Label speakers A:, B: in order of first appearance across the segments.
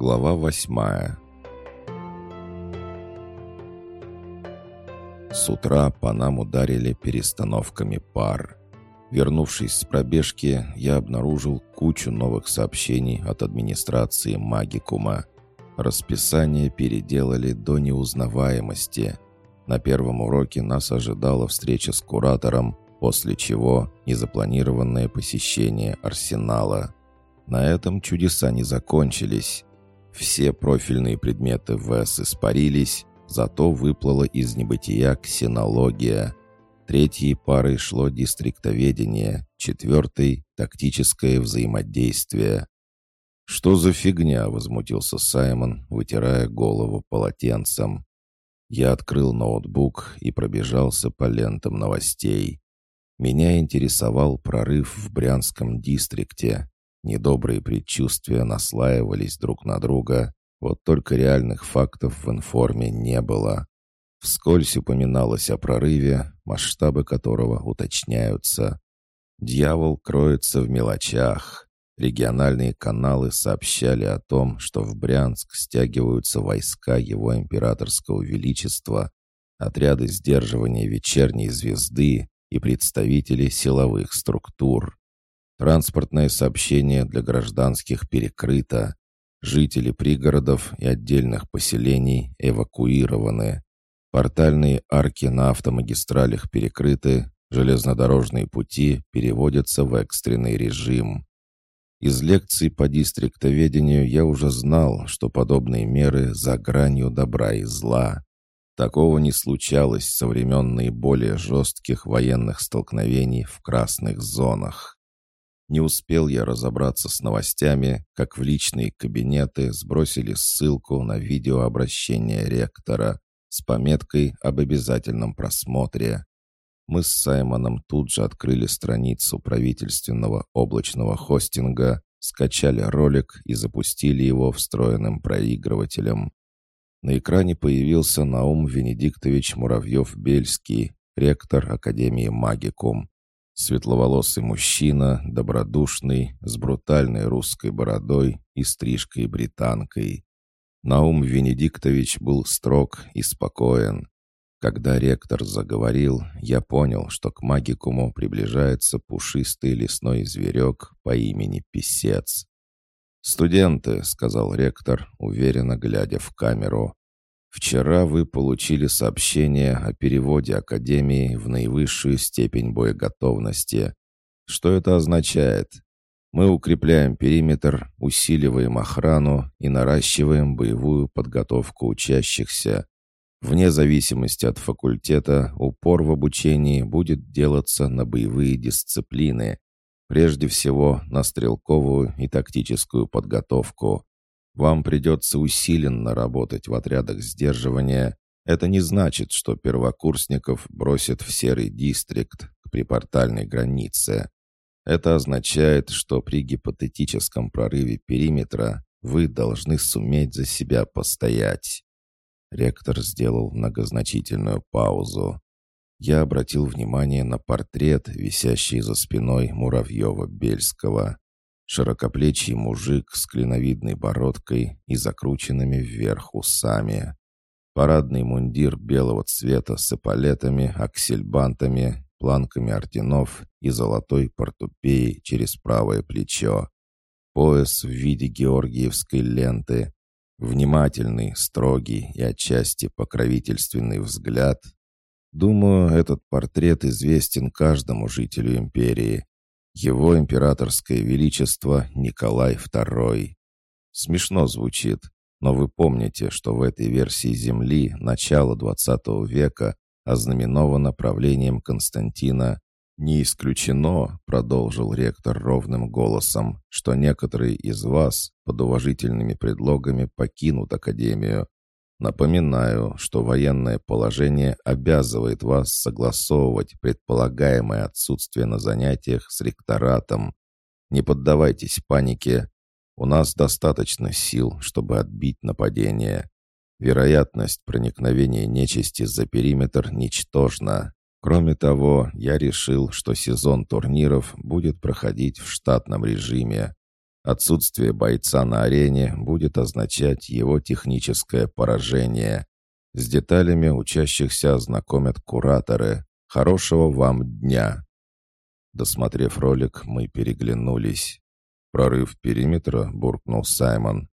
A: Глава восьмая С утра по нам ударили перестановками пар. Вернувшись с пробежки, я обнаружил кучу новых сообщений от администрации Магикума. Расписание переделали до неузнаваемости. На первом уроке нас ожидала встреча с куратором, после чего незапланированное посещение арсенала. На этом чудеса не закончились. Все профильные предметы ВЭС испарились, зато выплыла из небытия ксенология. Третьей парой шло дистриктоведение, четвертой — тактическое взаимодействие. «Что за фигня?» — возмутился Саймон, вытирая голову полотенцем. Я открыл ноутбук и пробежался по лентам новостей. Меня интересовал прорыв в Брянском дистрикте. Недобрые предчувствия наслаивались друг на друга, вот только реальных фактов в информе не было. Вскользь упоминалось о прорыве, масштабы которого уточняются. Дьявол кроется в мелочах. Региональные каналы сообщали о том, что в Брянск стягиваются войска его императорского величества, отряды сдерживания вечерней звезды и представители силовых структур. Транспортное сообщение для гражданских перекрыто. Жители пригородов и отдельных поселений эвакуированы. Портальные арки на автомагистралях перекрыты, железнодорожные пути переводятся в экстренный режим. Из лекций по дистриктоведению я уже знал, что подобные меры за гранью добра и зла. Такого не случалось со времен наиболее жестких военных столкновений в красных зонах. Не успел я разобраться с новостями, как в личные кабинеты сбросили ссылку на видеообращение ректора с пометкой об обязательном просмотре. Мы с Саймоном тут же открыли страницу правительственного облачного хостинга, скачали ролик и запустили его встроенным проигрывателем. На экране появился Наум Венедиктович Муравьев-Бельский, ректор Академии Магикум, Светловолосый мужчина, добродушный, с брутальной русской бородой и стрижкой-британкой. Наум Венедиктович был строг и спокоен. Когда ректор заговорил, я понял, что к магикуму приближается пушистый лесной зверек по имени Песец. «Студенты», — сказал ректор, уверенно глядя в камеру, Вчера вы получили сообщение о переводе Академии в наивысшую степень боеготовности. Что это означает? Мы укрепляем периметр, усиливаем охрану и наращиваем боевую подготовку учащихся. Вне зависимости от факультета, упор в обучении будет делаться на боевые дисциплины, прежде всего на стрелковую и тактическую подготовку. Вам придется усиленно работать в отрядах сдерживания. Это не значит, что первокурсников бросят в серый дистрикт к припортальной границе. Это означает, что при гипотетическом прорыве периметра вы должны суметь за себя постоять. Ректор сделал многозначительную паузу. Я обратил внимание на портрет, висящий за спиной Муравьева-Бельского. Широкоплечий мужик с клиновидной бородкой и закрученными вверх усами. Парадный мундир белого цвета с эполетами, аксельбантами, планками орденов и золотой портупеей через правое плечо. Пояс в виде георгиевской ленты. Внимательный, строгий и отчасти покровительственный взгляд. Думаю, этот портрет известен каждому жителю империи. Его императорское величество Николай II. Смешно звучит, но вы помните, что в этой версии Земли начала XX века ознаменовано правлением Константина. «Не исключено», — продолжил ректор ровным голосом, «что некоторые из вас под уважительными предлогами покинут Академию, Напоминаю, что военное положение обязывает вас согласовывать предполагаемое отсутствие на занятиях с ректоратом. Не поддавайтесь панике. У нас достаточно сил, чтобы отбить нападение. Вероятность проникновения нечисти за периметр ничтожна. Кроме того, я решил, что сезон турниров будет проходить в штатном режиме. Отсутствие бойца на арене будет означать его техническое поражение. С деталями учащихся ознакомят кураторы. Хорошего вам дня!» Досмотрев ролик, мы переглянулись. «Прорыв периметра?» — буркнул Саймон.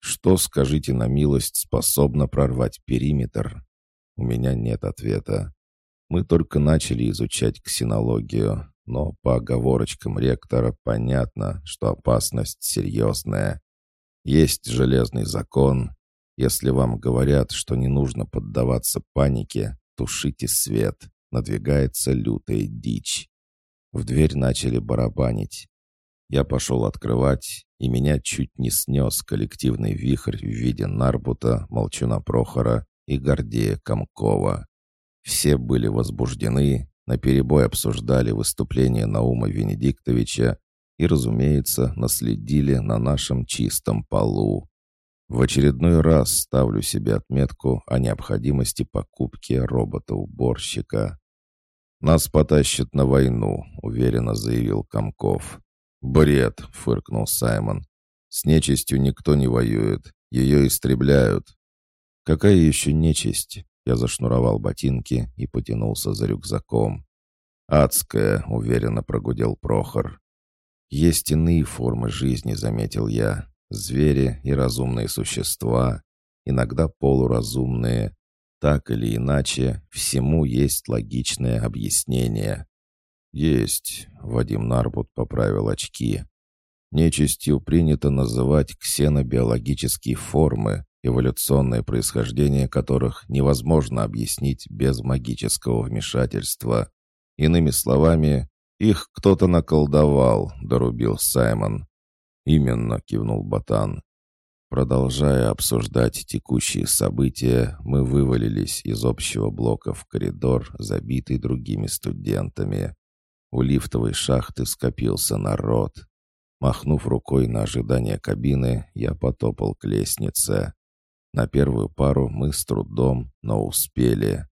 A: «Что, скажите на милость, способно прорвать периметр?» У меня нет ответа. Мы только начали изучать ксенологию, но по оговорочкам ректора понятно, что опасность серьезная. Есть железный закон. Если вам говорят, что не нужно поддаваться панике, тушите свет. Надвигается лютая дичь. В дверь начали барабанить. Я пошел открывать, и меня чуть не снес коллективный вихрь в виде Нарбута, Молчуна Прохора и Гордея Комкова. Все были возбуждены, наперебой обсуждали выступление Наума Венедиктовича и, разумеется, наследили на нашем чистом полу. В очередной раз ставлю себе отметку о необходимости покупки робота-уборщика. «Нас потащат на войну», — уверенно заявил Комков. «Бред!» — фыркнул Саймон. «С нечистью никто не воюет. Ее истребляют». «Какая еще нечисть?» Я зашнуровал ботинки и потянулся за рюкзаком. «Адская!» — уверенно прогудел Прохор. «Есть иные формы жизни», — заметил я. «Звери и разумные существа, иногда полуразумные, так или иначе, всему есть логичное объяснение. «Есть», — Вадим Нарбут поправил очки. «Нечистью принято называть ксенобиологические формы, эволюционное происхождение которых невозможно объяснить без магического вмешательства. Иными словами, их кто-то наколдовал», — дорубил Саймон. «Именно», — кивнул Ботан. Продолжая обсуждать текущие события, мы вывалились из общего блока в коридор, забитый другими студентами. У лифтовой шахты скопился народ. Махнув рукой на ожидание кабины, я потопал к лестнице. На первую пару мы с трудом, но успели.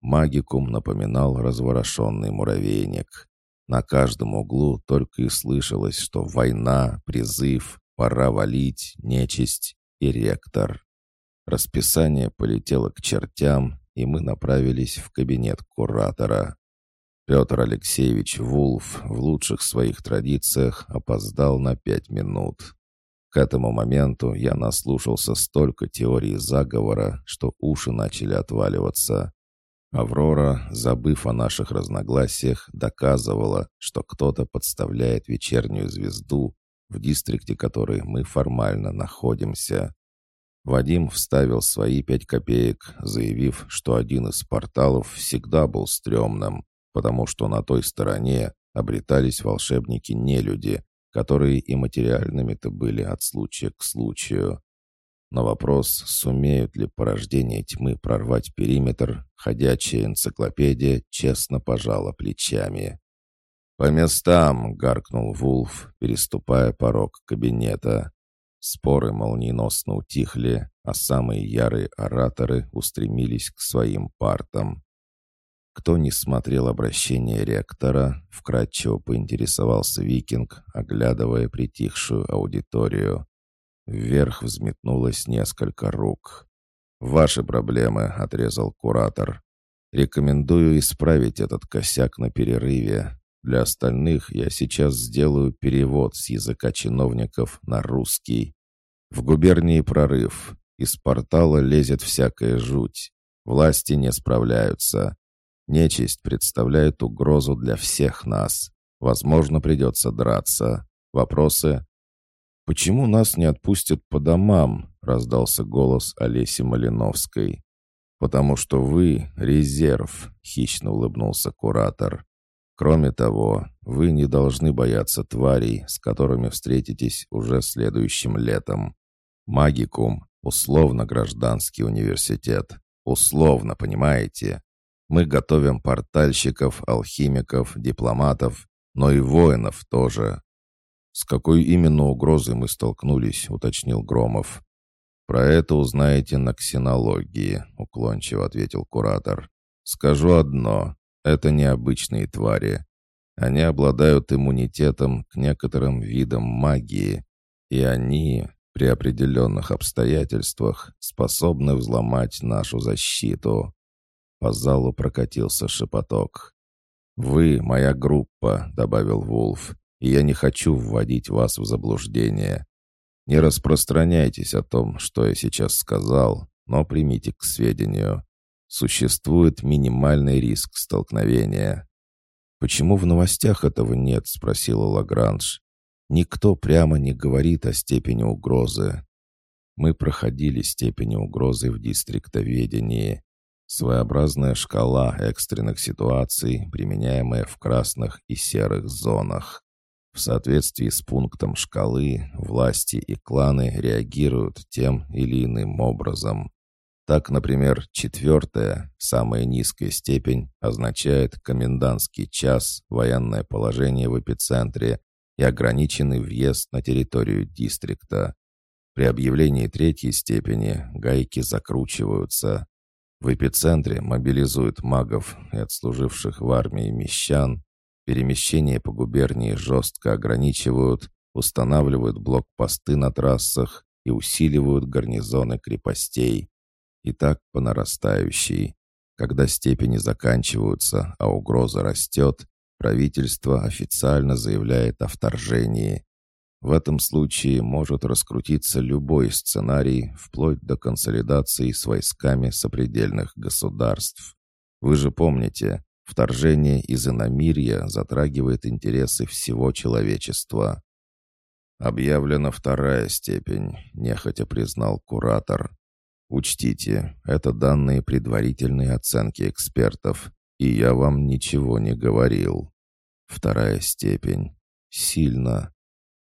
A: Магикум напоминал разворошенный муравейник. На каждом углу только и слышалось, что война, призыв, Пора валить, нечисть и ректор. Расписание полетело к чертям, и мы направились в кабинет куратора. Петр Алексеевич Вулф в лучших своих традициях опоздал на пять минут. К этому моменту я наслушался столько теорий заговора, что уши начали отваливаться. Аврора, забыв о наших разногласиях, доказывала, что кто-то подставляет вечернюю звезду в дистрикте которой мы формально находимся. Вадим вставил свои пять копеек, заявив, что один из порталов всегда был стрёмным, потому что на той стороне обретались волшебники-нелюди, которые и материальными-то были от случая к случаю. На вопрос, сумеют ли порождение тьмы прорвать периметр, ходячая энциклопедия честно пожала плечами. «По местам!» — гаркнул Вулф, переступая порог кабинета. Споры молниеносно утихли, а самые ярые ораторы устремились к своим партам. Кто не смотрел обращение ректора, вкратчиво поинтересовался викинг, оглядывая притихшую аудиторию. Вверх взметнулось несколько рук. «Ваши проблемы», — отрезал куратор. «Рекомендую исправить этот косяк на перерыве. Для остальных я сейчас сделаю перевод с языка чиновников на русский. В губернии прорыв. Из портала лезет всякая жуть. Власти не справляются. Нечисть представляет угрозу для всех нас. Возможно, придется драться. Вопросы? «Почему нас не отпустят по домам?» — раздался голос Олеси Малиновской. «Потому что вы — резерв», — хищно улыбнулся куратор. Кроме того, вы не должны бояться тварей, с которыми встретитесь уже следующим летом. Магикум — условно гражданский университет. Условно, понимаете? Мы готовим портальщиков, алхимиков, дипломатов, но и воинов тоже. «С какой именно угрозой мы столкнулись?» — уточнил Громов. «Про это узнаете на ксенологии», — уклончиво ответил куратор. «Скажу одно. Это необычные твари. Они обладают иммунитетом к некоторым видам магии, И они, при определенных обстоятельствах, способны взломать нашу защиту. По залу прокатился шепоток. «Вы моя группа», — добавил Вулф, — «и я не хочу вводить вас в заблуждение. Не распространяйтесь о том, что я сейчас сказал, но примите к сведению. Существует минимальный риск столкновения». «Почему в новостях этого нет?» — спросила Лагранж. «Никто прямо не говорит о степени угрозы». Мы проходили степени угрозы в дистриктоведении. Своеобразная шкала экстренных ситуаций, применяемая в красных и серых зонах. В соответствии с пунктом шкалы, власти и кланы реагируют тем или иным образом. Так, например, четвертая, самая низкая степень, означает комендантский час, военное положение в эпицентре и ограниченный въезд на территорию дистрикта. При объявлении третьей степени гайки закручиваются. В эпицентре мобилизуют магов и отслуживших в армии мещан, перемещение по губернии жестко ограничивают, устанавливают блокпосты на трассах и усиливают гарнизоны крепостей. И так по нарастающей. Когда степени заканчиваются, а угроза растет, правительство официально заявляет о вторжении. В этом случае может раскрутиться любой сценарий, вплоть до консолидации с войсками сопредельных государств. Вы же помните, вторжение из иномирья затрагивает интересы всего человечества. «Объявлена вторая степень», — нехотя признал куратор. «Учтите, это данные предварительной оценки экспертов, и я вам ничего не говорил. Вторая степень. Сильно.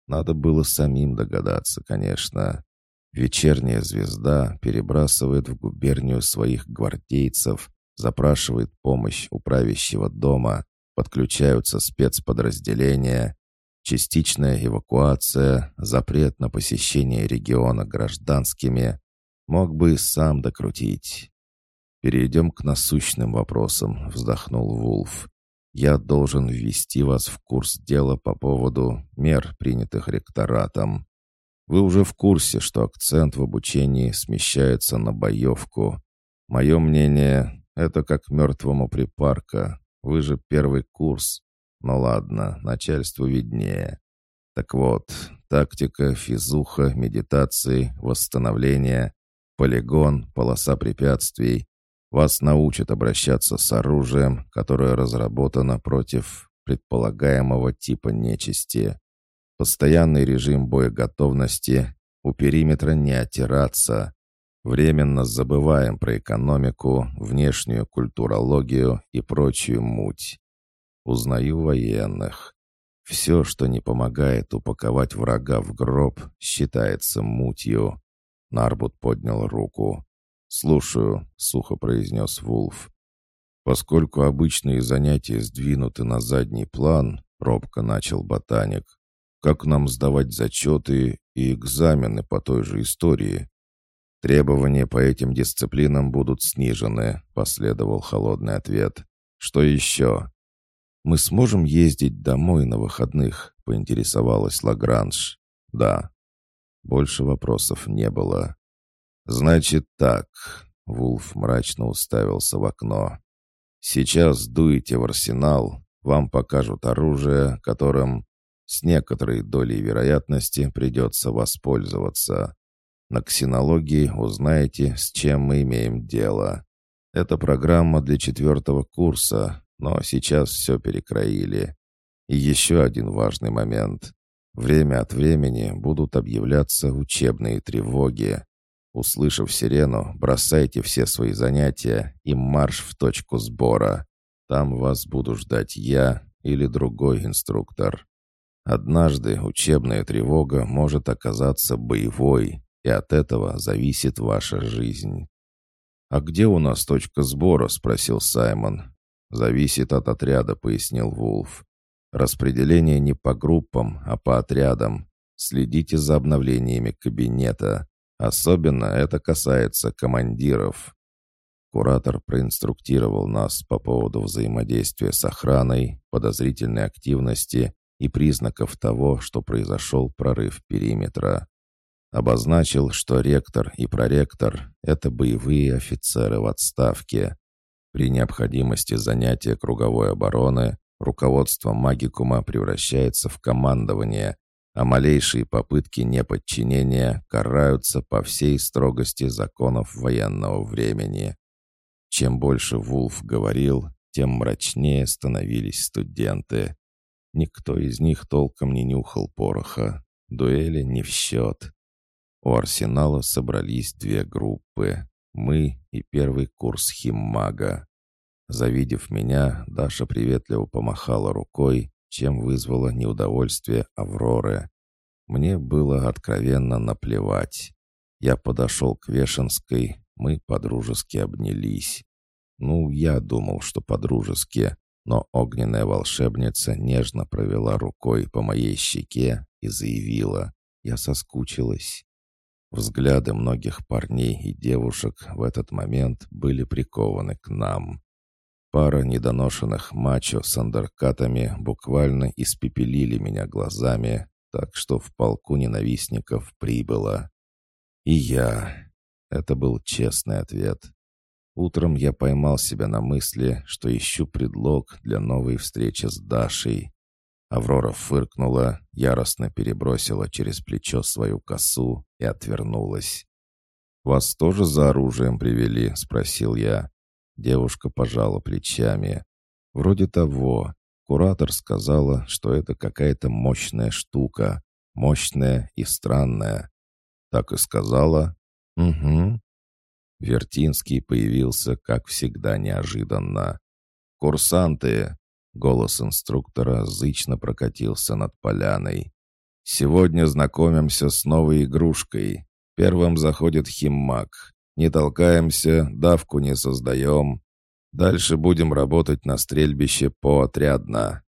A: Надо было самим догадаться, конечно. Вечерняя звезда перебрасывает в губернию своих гвардейцев, запрашивает помощь у правящего дома, подключаются спецподразделения, частичная эвакуация, запрет на посещение региона гражданскими. Мог бы и сам докрутить. «Перейдем к насущным вопросам», — вздохнул Вулф. Я должен ввести вас в курс дела по поводу мер, принятых ректоратом. Вы уже в курсе, что акцент в обучении смещается на боевку. Мое мнение, это как мертвому припарка. Вы же первый курс. Ну ладно, начальству виднее. Так вот, тактика, физуха, медитации, восстановление, полигон, полоса препятствий, вас научат обращаться с оружием, которое разработано против предполагаемого типа нечисти. Постоянный режим боеготовности, у периметра не отираться. Временно забываем про экономику, внешнюю культурологию и прочую муть. Узнаю военных. Все, что не помогает упаковать врага в гроб, считается мутью. Нарбут поднял руку. «Слушаю», — сухо произнес Вулф. «Поскольку обычные занятия сдвинуты на задний план», — робко начал ботаник, «как нам сдавать зачеты и экзамены по той же истории?» «Требования по этим дисциплинам будут снижены», — последовал холодный ответ. «Что еще?» «Мы сможем ездить домой на выходных?» — поинтересовалась Лагранж. «Да». Больше вопросов не было. «Значит так», — Вулф мрачно уставился в окно. «Сейчас дуете в арсенал, вам покажут оружие, которым с некоторой долей вероятности придется воспользоваться. На ксенологии узнаете, с чем мы имеем дело. Это программа для четвертого курса, но сейчас все перекроили. И еще один важный момент. Время от времени будут объявляться учебные тревоги. Услышав сирену, бросайте все свои занятия и марш в точку сбора. Там вас буду ждать я или другой инструктор. Однажды учебная тревога может оказаться боевой, и от этого зависит ваша жизнь. «А где у нас точка сбора?» — спросил Саймон. «Зависит от отряда», — пояснил Вулф. «Распределение не по группам, а по отрядам. Следите за обновлениями кабинета. Особенно это касается командиров. Куратор проинструктировал нас по поводу взаимодействия с охраной, подозрительной активности и признаков того, что произошел прорыв периметра. Обозначил, что ректор и проректор — это боевые офицеры в отставке. При необходимости занятия круговой обороны руководство магикума превращается в командование, а малейшие попытки неподчинения караются по всей строгости законов военного времени. Чем больше Вулф говорил, тем мрачнее становились студенты. Никто из них толком не нюхал пороха. Дуэли не в счет. У арсенала собрались две группы. Мы и первый курс химмага. Завидев меня, Даша приветливо помахала рукой чем вызвало неудовольствие Авроры. Мне было откровенно наплевать. Я подошел к Вешенской, мы подружески обнялись. Ну, я думал, что подружески, но огненная волшебница нежно провела рукой по моей щеке и заявила, я соскучилась. Взгляды многих парней и девушек в этот момент были прикованы к нам. Пара недоношенных мачо с андеркатами буквально испепелили меня глазами, так что в полку ненавистников прибыло. И я. Это был честный ответ. Утром я поймал себя на мысли, что ищу предлог для новой встречи с Дашей. Аврора фыркнула, яростно перебросила через плечо свою косу и отвернулась. «Вас тоже за оружием привели?» — спросил я. Девушка пожала плечами. Вроде того. Куратор сказала, что это какая-то мощная штука. Мощная и странная. Так и сказала? Угу. Вертинский появился, как всегда, неожиданно. «Курсанты!» — голос инструктора зычно прокатился над поляной. «Сегодня знакомимся с новой игрушкой. Первым заходит химмак. Не толкаемся, давку не создаем. Дальше будем работать на стрельбище поотрядно».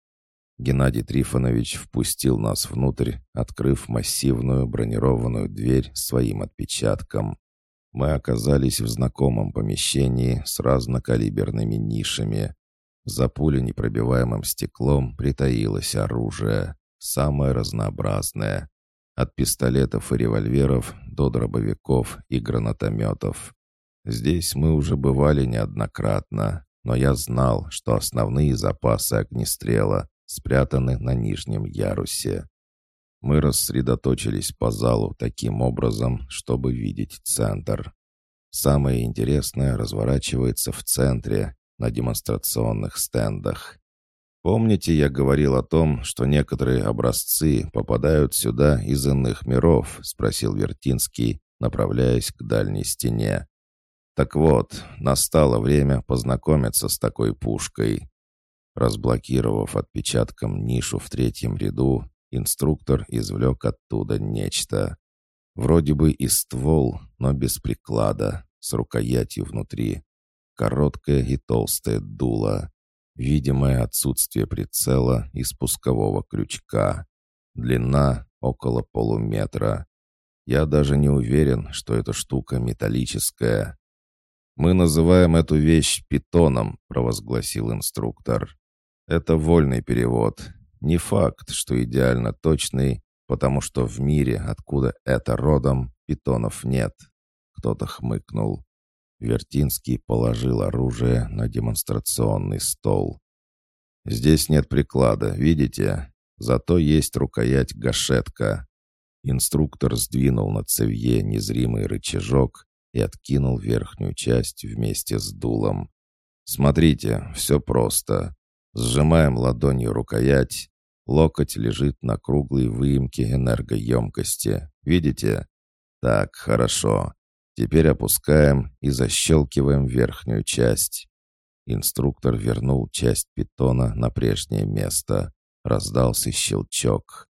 A: Геннадий Трифонович впустил нас внутрь, открыв массивную бронированную дверь своим отпечатком. Мы оказались в знакомом помещении с разнокалиберными нишами. За пуленепробиваемым стеклом притаилось оружие, самое разнообразное. От пистолетов и револьверов до дробовиков и гранатометов. Здесь мы уже бывали неоднократно, но я знал, что основные запасы огнестрела спрятаны на нижнем ярусе. Мы рассредоточились по залу таким образом, чтобы видеть центр. Самое интересное разворачивается в центре, на демонстрационных стендах. Помните, я говорил о том, что некоторые образцы попадают сюда из иных миров?» — спросил Вертинский, направляясь к дальней стене. «Так вот, настало время познакомиться с такой пушкой». Разблокировав отпечатком нишу в третьем ряду, инструктор извлек оттуда нечто. Вроде бы и ствол, но без приклада, с рукоятью внутри. Короткое и толстое дуло видимое отсутствие прицела и спускового крючка. Длина около полуметра. Я даже не уверен, что эта штука металлическая. «Мы называем эту вещь питоном», — провозгласил инструктор. «Это вольный перевод. Не факт, что идеально точный, потому что в мире, откуда это родом, питонов нет». Кто-то хмыкнул. Вертинский положил оружие на демонстрационный стол. «Здесь нет приклада, видите? Зато есть рукоять-гашетка». Инструктор сдвинул на цевье незримый рычажок и откинул верхнюю часть вместе с дулом. «Смотрите, все просто. Сжимаем ладонью рукоять. Локоть лежит на круглой выемке энергоемкости. Видите? Так, хорошо. Теперь опускаем и защелкиваем верхнюю часть. Инструктор вернул часть питона на прежнее место. Раздался щелчок.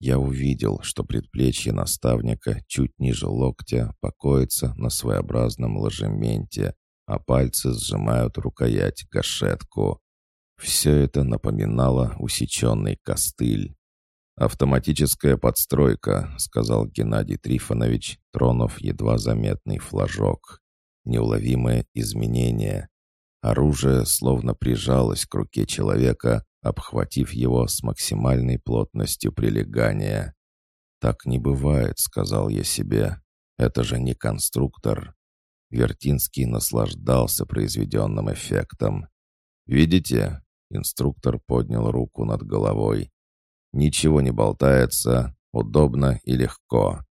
A: Я увидел, что предплечье наставника чуть ниже локтя покоится на своеобразном ложементе, а пальцы сжимают рукоять гашетку. Все это напоминало усеченный костыль. «Автоматическая подстройка», — сказал Геннадий Трифонович, тронув едва заметный флажок. Неуловимое изменение. Оружие словно прижалось к руке человека, обхватив его с максимальной плотностью прилегания. «Так не бывает», — сказал я себе. «Это же не конструктор». Вертинский наслаждался произведенным эффектом. «Видите?» — инструктор поднял руку над головой. «Ничего не болтается, удобно и легко.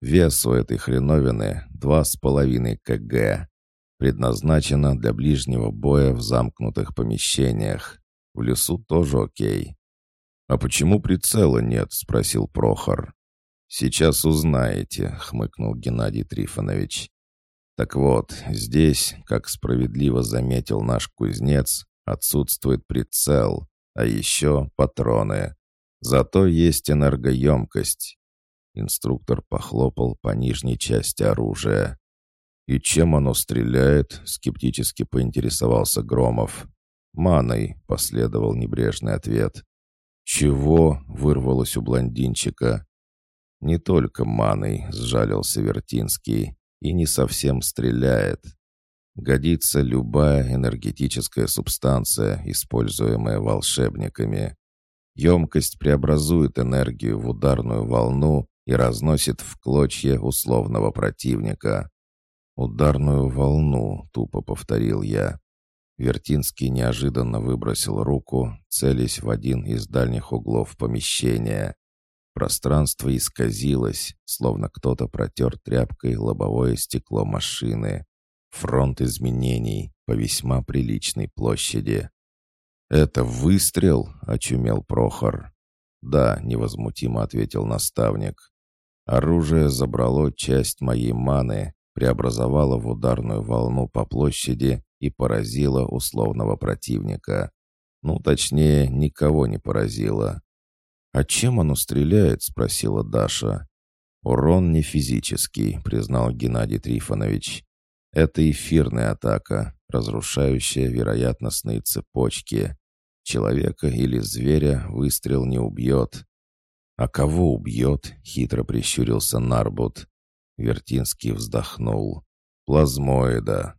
A: Вес у этой хреновины два с половиной кг. Предназначено для ближнего боя в замкнутых помещениях. В лесу тоже окей. «А почему прицела нет?» — спросил Прохор. «Сейчас узнаете», — хмыкнул Геннадий Трифонович. «Так вот, здесь, как справедливо заметил наш кузнец, отсутствует прицел, а еще патроны. Зато есть энергоемкость». Инструктор похлопал по нижней части оружия. «И чем оно стреляет?» — скептически поинтересовался Громов. «Маной», — последовал небрежный ответ. «Чего?» — вырвалось у блондинчика. «Не только маной», — сжалился Вертинский, — «и не совсем стреляет. Годится любая энергетическая субстанция, используемая волшебниками. Емкость преобразует энергию в ударную волну и разносит в клочья условного противника. «Ударную волну», — тупо повторил я. Вертинский неожиданно выбросил руку, целясь в один из дальних углов помещения. Пространство исказилось, словно кто-то протер тряпкой лобовое стекло машины. Фронт изменений по весьма приличной площади. «Это выстрел?» — очумел Прохор. «Да», — невозмутимо ответил наставник. «Оружие забрало часть моей маны, преобразовало в ударную волну по площади и поразило условного противника. Ну, точнее, никого не поразило. «А чем оно стреляет?» — спросила Даша. «Урон не физический», — признал Геннадий Трифонович. «Это эфирная атака, разрушающая вероятностные цепочки. Человека или зверя выстрел не убьет». «А кого убьет?» — хитро прищурился Нарбут. Вертинский вздохнул. «Плазмоида.